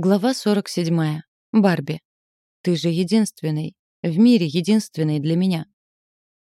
Глава 47. Барби. Ты же единственный. В мире единственный для меня.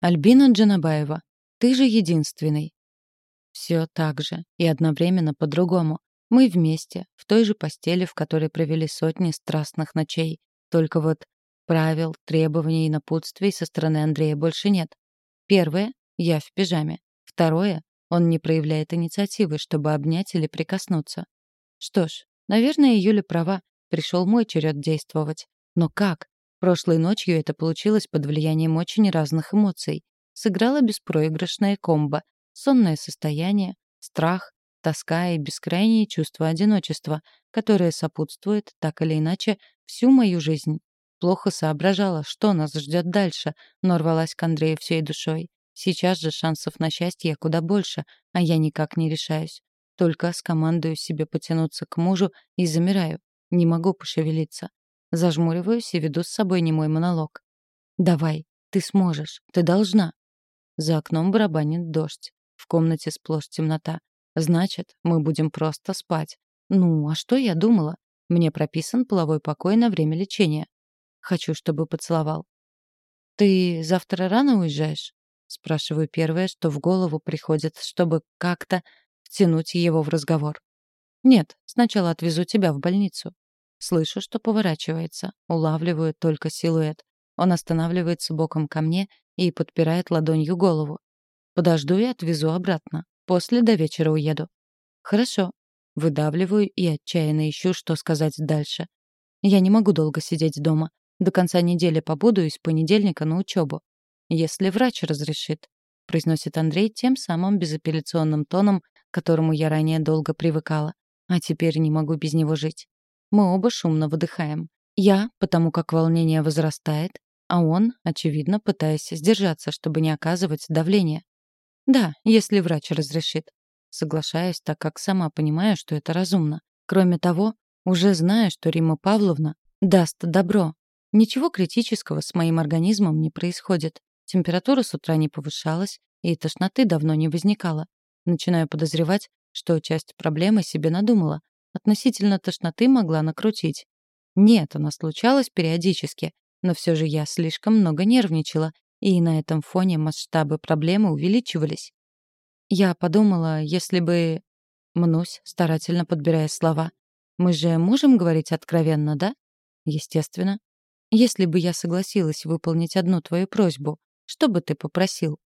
Альбина Джанабаева. Ты же единственный. Все так же. И одновременно по-другому. Мы вместе, в той же постели, в которой провели сотни страстных ночей. Только вот правил, требований и напутствий со стороны Андрея больше нет. Первое — я в пижаме. Второе — он не проявляет инициативы, чтобы обнять или прикоснуться. Что ж, Наверное, Юля права. Пришел мой черед действовать. Но как? Прошлой ночью это получилось под влиянием очень разных эмоций. Сыграла беспроигрышная комбо. Сонное состояние, страх, тоска и бескрайнее чувство одиночества, которое сопутствует, так или иначе, всю мою жизнь. Плохо соображала, что нас ждет дальше, но рвалась к Андрею всей душой. Сейчас же шансов на счастье куда больше, а я никак не решаюсь. Только скомандую себе потянуться к мужу и замираю. Не могу пошевелиться. Зажмуриваюсь и веду с собой немой монолог. «Давай, ты сможешь, ты должна». За окном барабанит дождь. В комнате сплошь темнота. Значит, мы будем просто спать. Ну, а что я думала? Мне прописан половой покой на время лечения. Хочу, чтобы поцеловал. «Ты завтра рано уезжаешь?» Спрашиваю первое, что в голову приходит, чтобы как-то втянуть его в разговор. «Нет, сначала отвезу тебя в больницу». Слышу, что поворачивается, улавливаю только силуэт. Он останавливается боком ко мне и подпирает ладонью голову. Подожду и отвезу обратно. После до вечера уеду. Хорошо. Выдавливаю и отчаянно ищу, что сказать дальше. Я не могу долго сидеть дома. До конца недели побуду и с понедельника на учебу. Если врач разрешит, произносит Андрей тем самым безапелляционным тоном, к которому я ранее долго привыкала. А теперь не могу без него жить. Мы оба шумно выдыхаем. Я, потому как волнение возрастает, а он, очевидно, пытаясь сдержаться, чтобы не оказывать давления. Да, если врач разрешит. Соглашаюсь, так как сама понимаю, что это разумно. Кроме того, уже знаю, что Рима Павловна даст добро. Ничего критического с моим организмом не происходит. Температура с утра не повышалась, и тошноты давно не возникало. Начинаю подозревать, что часть проблемы себе надумала. Относительно тошноты могла накрутить. Нет, она случалась периодически, но все же я слишком много нервничала, и на этом фоне масштабы проблемы увеличивались. Я подумала, если бы... Мнусь, старательно подбирая слова. Мы же можем говорить откровенно, да? Естественно. Если бы я согласилась выполнить одну твою просьбу, что бы ты попросил?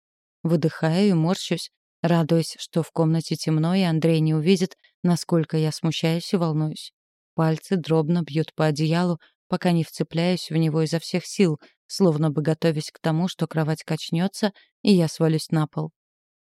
Выдыхаю и морщусь, радуясь, что в комнате темно, и Андрей не увидит, насколько я смущаюсь и волнуюсь. Пальцы дробно бьют по одеялу, пока не вцепляюсь в него изо всех сил, словно бы готовясь к тому, что кровать качнется, и я свалюсь на пол.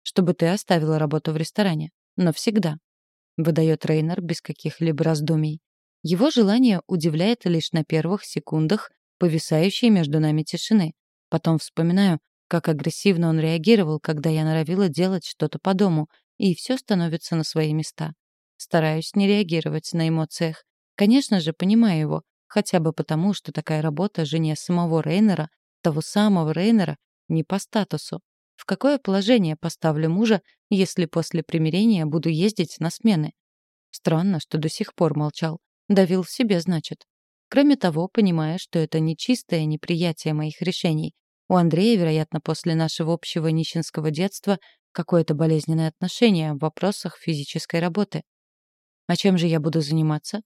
«Чтобы ты оставила работу в ресторане. Навсегда», — выдает Рейнер без каких-либо раздумий. Его желание удивляет лишь на первых секундах повисающей между нами тишины. Потом вспоминаю, как агрессивно он реагировал, когда я норовила делать что-то по дому, и все становится на свои места. Стараюсь не реагировать на эмоциях. Конечно же, понимаю его, хотя бы потому, что такая работа жене самого Рейнера, того самого Рейнера, не по статусу. В какое положение поставлю мужа, если после примирения буду ездить на смены? Странно, что до сих пор молчал. Давил в себе, значит. Кроме того, понимая, что это не чистое неприятие моих решений, у Андрея, вероятно, после нашего общего нищенского детства какое-то болезненное отношение в вопросах физической работы. А чем же я буду заниматься?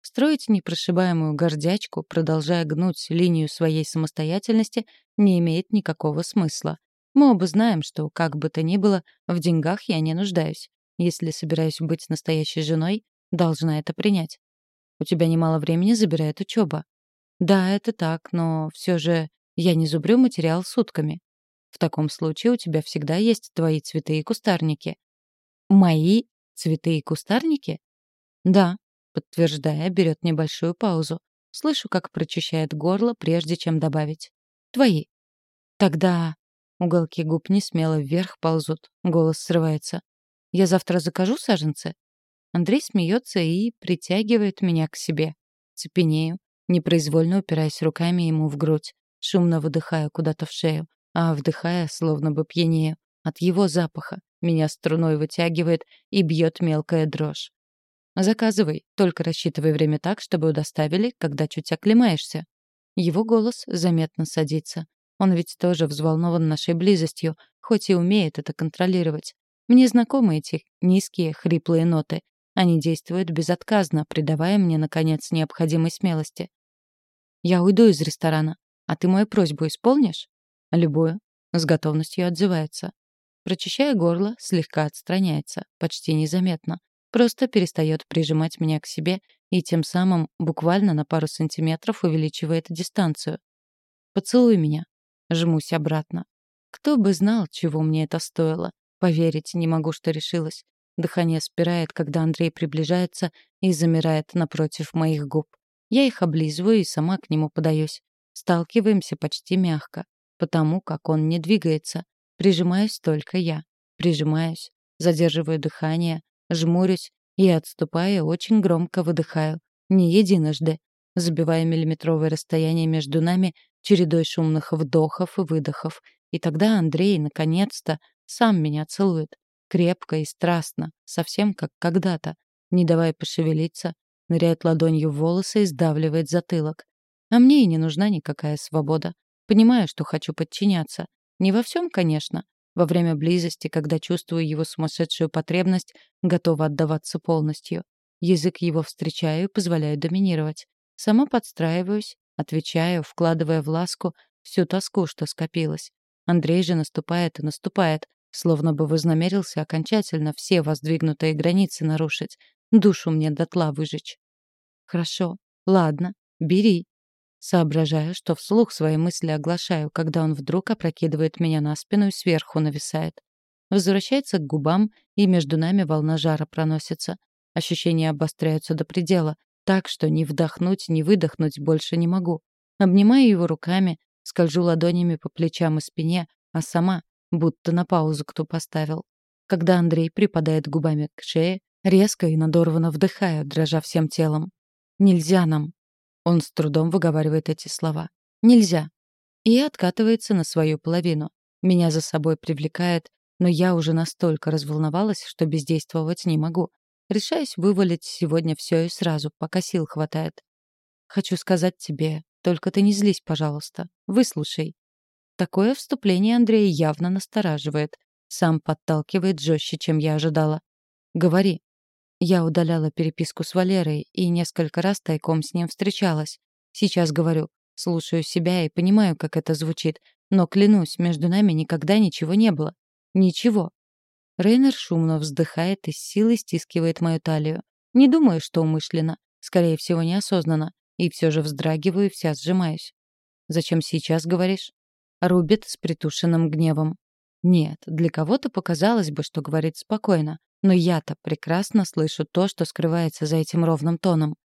Строить непрошибаемую гордячку, продолжая гнуть линию своей самостоятельности, не имеет никакого смысла. Мы оба знаем, что, как бы то ни было, в деньгах я не нуждаюсь. Если собираюсь быть настоящей женой, должна это принять. У тебя немало времени забирает учеба. Да, это так, но все же я не зубрю материал сутками. В таком случае у тебя всегда есть твои цветы и кустарники. Мои цветы и кустарники? Да, подтверждая, берет небольшую паузу. Слышу, как прочищает горло, прежде чем добавить. Твои. Тогда уголки губ не смело вверх ползут, голос срывается. Я завтра закажу саженцы? Андрей смеется и притягивает меня к себе. Цепенею, непроизвольно упираясь руками ему в грудь шумно выдыхая куда-то в шею, а вдыхая, словно бы пьянее. От его запаха меня струной вытягивает и бьет мелкая дрожь. Заказывай, только рассчитывай время так, чтобы доставили, когда чуть оклемаешься. Его голос заметно садится. Он ведь тоже взволнован нашей близостью, хоть и умеет это контролировать. Мне знакомы эти низкие, хриплые ноты. Они действуют безотказно, придавая мне, наконец, необходимой смелости. «Я уйду из ресторана. А ты мою просьбу исполнишь?» «Любую». С готовностью отзывается. Прочищая горло, слегка отстраняется, почти незаметно. Просто перестает прижимать меня к себе и тем самым буквально на пару сантиметров увеличивает дистанцию. «Поцелуй меня». Жмусь обратно. Кто бы знал, чего мне это стоило. Поверить не могу, что решилась. Дыхание спирает, когда Андрей приближается и замирает напротив моих губ. Я их облизываю и сама к нему подаюсь. Сталкиваемся почти мягко, потому как он не двигается. Прижимаюсь только я. Прижимаюсь, задерживаю дыхание, жмурюсь и, отступая, очень громко выдыхаю. Не единожды, забивая миллиметровое расстояние между нами чередой шумных вдохов и выдохов. И тогда Андрей, наконец-то, сам меня целует. Крепко и страстно, совсем как когда-то, не давая пошевелиться, ныряет ладонью в волосы и сдавливает затылок. А мне и не нужна никакая свобода. Понимаю, что хочу подчиняться. Не во всем, конечно. Во время близости, когда чувствую его сумасшедшую потребность, готова отдаваться полностью. Язык его встречаю и позволяю доминировать. Сама подстраиваюсь, отвечаю, вкладывая в ласку всю тоску, что скопилась. Андрей же наступает и наступает, словно бы вознамерился окончательно все воздвигнутые границы нарушить, душу мне дотла выжечь. Хорошо, ладно, бери. Соображаю, что вслух свои мысли оглашаю, когда он вдруг опрокидывает меня на спину и сверху нависает. Возвращается к губам, и между нами волна жара проносится. Ощущения обостряются до предела, так что ни вдохнуть, ни выдохнуть больше не могу. Обнимаю его руками, скольжу ладонями по плечам и спине, а сама, будто на паузу кто поставил. Когда Андрей припадает губами к шее, резко и надорвано вдыхаю, дрожа всем телом. «Нельзя нам!» Он с трудом выговаривает эти слова. «Нельзя!» И откатывается на свою половину. Меня за собой привлекает, но я уже настолько разволновалась, что бездействовать не могу. Решаюсь вывалить сегодня все и сразу, пока сил хватает. Хочу сказать тебе, только ты не злись, пожалуйста. Выслушай. Такое вступление Андрея явно настораживает. Сам подталкивает жестче, чем я ожидала. Говори. Я удаляла переписку с Валерой и несколько раз тайком с ним встречалась. Сейчас говорю, слушаю себя и понимаю, как это звучит, но клянусь, между нами никогда ничего не было. Ничего. Рейнер шумно вздыхает и с силой стискивает мою талию. Не думаю, что умышленно. Скорее всего, неосознанно. И все же вздрагиваю и вся сжимаюсь. «Зачем сейчас говоришь?» Рубит с притушенным гневом. Нет, для кого-то показалось бы, что говорит спокойно. Но я-то прекрасно слышу то, что скрывается за этим ровным тоном.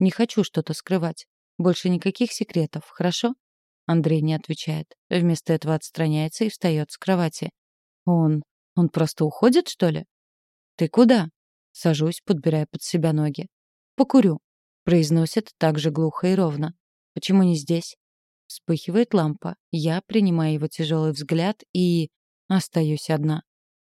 Не хочу что-то скрывать. Больше никаких секретов, хорошо? Андрей не отвечает. Вместо этого отстраняется и встает с кровати. Он он просто уходит, что ли? Ты куда? Сажусь, подбирая под себя ноги. Покурю. Произносит так же глухо и ровно. Почему не здесь? Вспыхивает лампа. Я принимаю его тяжелый взгляд и... Остаюсь одна.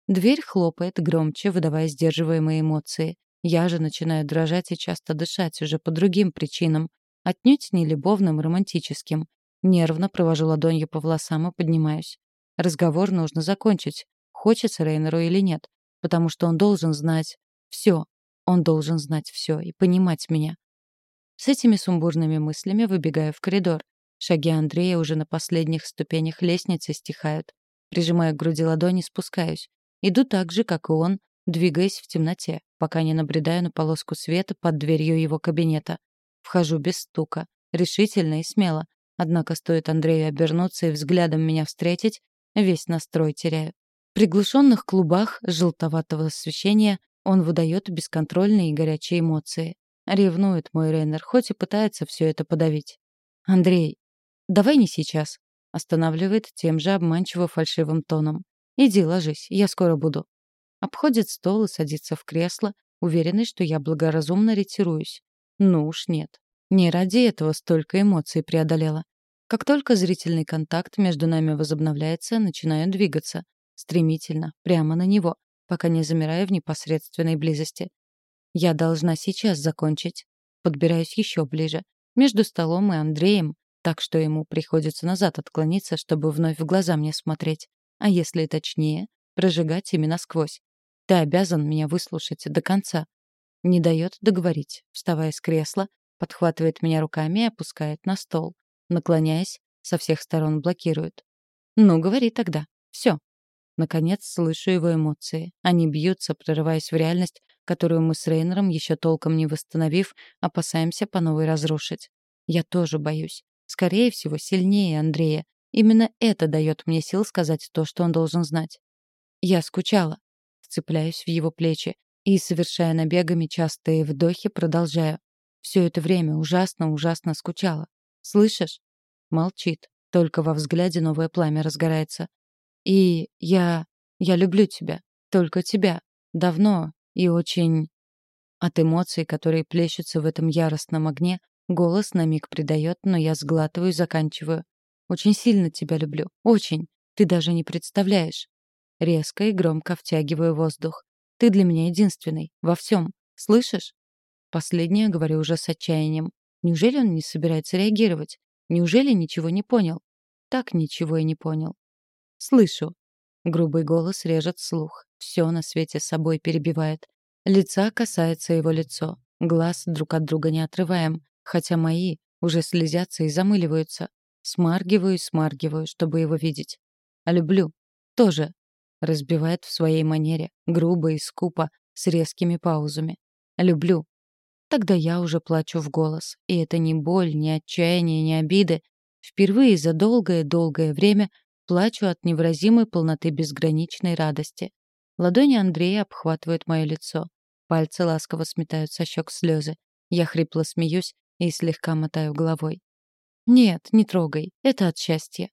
Дверь хлопает громче, выдавая сдерживаемые эмоции. Я же начинаю дрожать и часто дышать уже по другим причинам. Отнюдь не любовным и романтическим. Нервно провожу ладонью по волосам и поднимаюсь. Разговор нужно закончить хочется Рейнеру или нет, потому что он должен знать все. Он должен знать все и понимать меня. С этими сумбурными мыслями выбегаю в коридор. Шаги Андрея уже на последних ступенях лестницы стихают. Прижимая к груди ладони, спускаюсь. Иду так же, как и он, двигаясь в темноте, пока не набредаю на полоску света под дверью его кабинета. Вхожу без стука, решительно и смело. Однако стоит Андрею обернуться и взглядом меня встретить, весь настрой теряю приглушенных клубах желтоватого освещения он выдает бесконтрольные и горячие эмоции. Ревнует мой Рейнер, хоть и пытается все это подавить. «Андрей, давай не сейчас», — останавливает тем же обманчиво фальшивым тоном. «Иди, ложись, я скоро буду». Обходит стол и садится в кресло, уверенный, что я благоразумно ретируюсь. Ну уж нет. Не ради этого столько эмоций преодолела. Как только зрительный контакт между нами возобновляется, начинаю двигаться. Стремительно, прямо на него, пока не замираю в непосредственной близости. Я должна сейчас закончить. Подбираюсь еще ближе. Между столом и Андреем, так что ему приходится назад отклониться, чтобы вновь в глаза мне смотреть. А если точнее, прожигать ими насквозь. Ты обязан меня выслушать до конца. Не дает договорить, вставая с кресла, подхватывает меня руками и опускает на стол. Наклоняясь, со всех сторон блокирует. «Ну, говори тогда. Все». Наконец слышу его эмоции. Они бьются, прорываясь в реальность, которую мы с Рейнером, еще толком не восстановив, опасаемся по новой разрушить. Я тоже боюсь. Скорее всего, сильнее Андрея. Именно это дает мне сил сказать то, что он должен знать. Я скучала. Вцепляюсь в его плечи и, совершая набегами частые вдохи, продолжаю. Все это время ужасно-ужасно скучала. Слышишь? Молчит. Только во взгляде новое пламя разгорается. И я... я люблю тебя. Только тебя. Давно и очень... От эмоций, которые плещутся в этом яростном огне, голос на миг придает, но я сглатываю и заканчиваю. Очень сильно тебя люблю. Очень. Ты даже не представляешь. Резко и громко втягиваю воздух. Ты для меня единственный. Во всем. Слышишь? Последнее говорю уже с отчаянием. Неужели он не собирается реагировать? Неужели ничего не понял? Так ничего и не понял. Слышу. Грубый голос режет слух. Все на свете собой перебивает. Лица касается его лицо. Глаз друг от друга не отрываем, хотя мои уже слезятся и замыливаются. Смаргиваю и смаргиваю, чтобы его видеть. А люблю. Тоже. Разбивает в своей манере, грубо и скупо, с резкими паузами. Люблю. Тогда я уже плачу в голос. И это не боль, не отчаяние, не обиды. Впервые за долгое-долгое время плачу от невыразимой полноты безграничной радости. Ладони Андрея обхватывают мое лицо. Пальцы ласково сметают со щек слезы. Я хрипло смеюсь и слегка мотаю головой. «Нет, не трогай. Это от счастья.